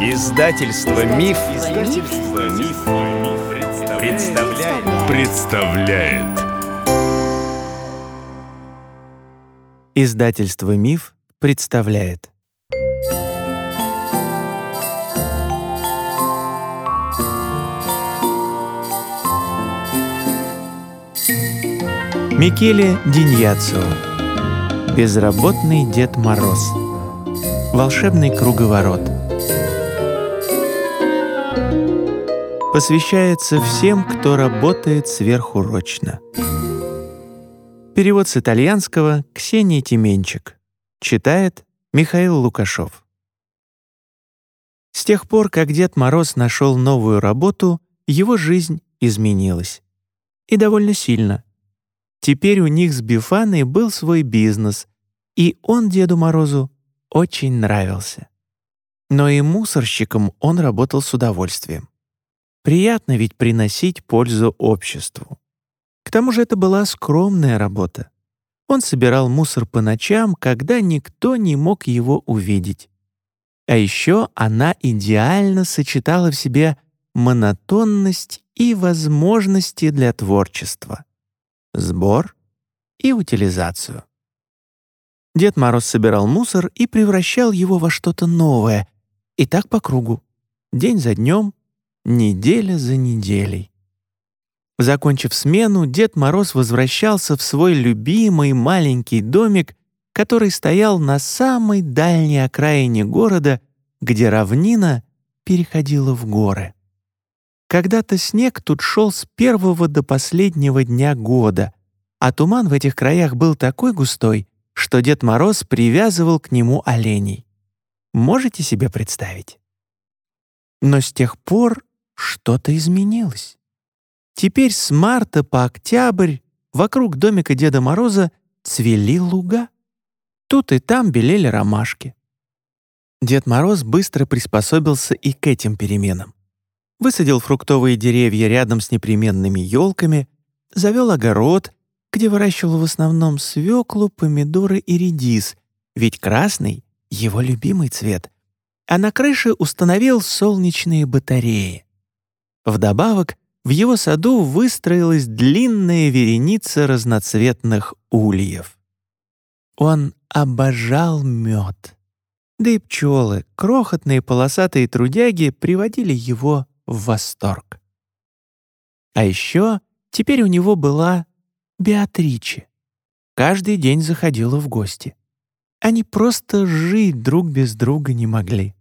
Издательство Миф, Издательство Миф, представляет. представляет. Издательство Миф представляет. Микеле Диньяцо. Безработный Дед Мороз. Волшебный круговорот. Посвящается всем, кто работает сверхурочно. Перевод с итальянского Ксения Тименчик. Читает Михаил Лукашов. С тех пор, как Дед Мороз нашел новую работу, его жизнь изменилась. И довольно сильно. Теперь у них с Бифаной был свой бизнес, и он Деду Морозу очень нравился. Но и мусорщиком он работал с удовольствием. Приятно ведь приносить пользу обществу. К тому же это была скромная работа. Он собирал мусор по ночам, когда никто не мог его увидеть. А еще она идеально сочетала в себе монотонность и возможности для творчества сбор и утилизацию. Дед Мороз собирал мусор и превращал его во что-то новое, и так по кругу, день за днем, неделя за неделей. Закончив смену, Дед Мороз возвращался в свой любимый маленький домик, который стоял на самой дальней окраине города, где равнина переходила в горы. Когда-то снег тут шел с первого до последнего дня года, а туман в этих краях был такой густой, что Дед Мороз привязывал к нему оленей. Можете себе представить? Но с тех пор что-то изменилось. Теперь с марта по октябрь вокруг домика Деда Мороза цвели луга. Тут и там белели ромашки. Дед Мороз быстро приспособился и к этим переменам высадил фруктовые деревья рядом с непременными елками, завел огород, где выращивал в основном свеклу, помидоры и редис, ведь красный — его любимый цвет, а на крыше установил солнечные батареи. Вдобавок, в его саду выстроилась длинная вереница разноцветных ульев. Он обожал мед. Да и пчелы, крохотные полосатые трудяги, приводили его в восторг. А еще теперь у него была Беатриче. Каждый день заходила в гости. Они просто жить друг без друга не могли.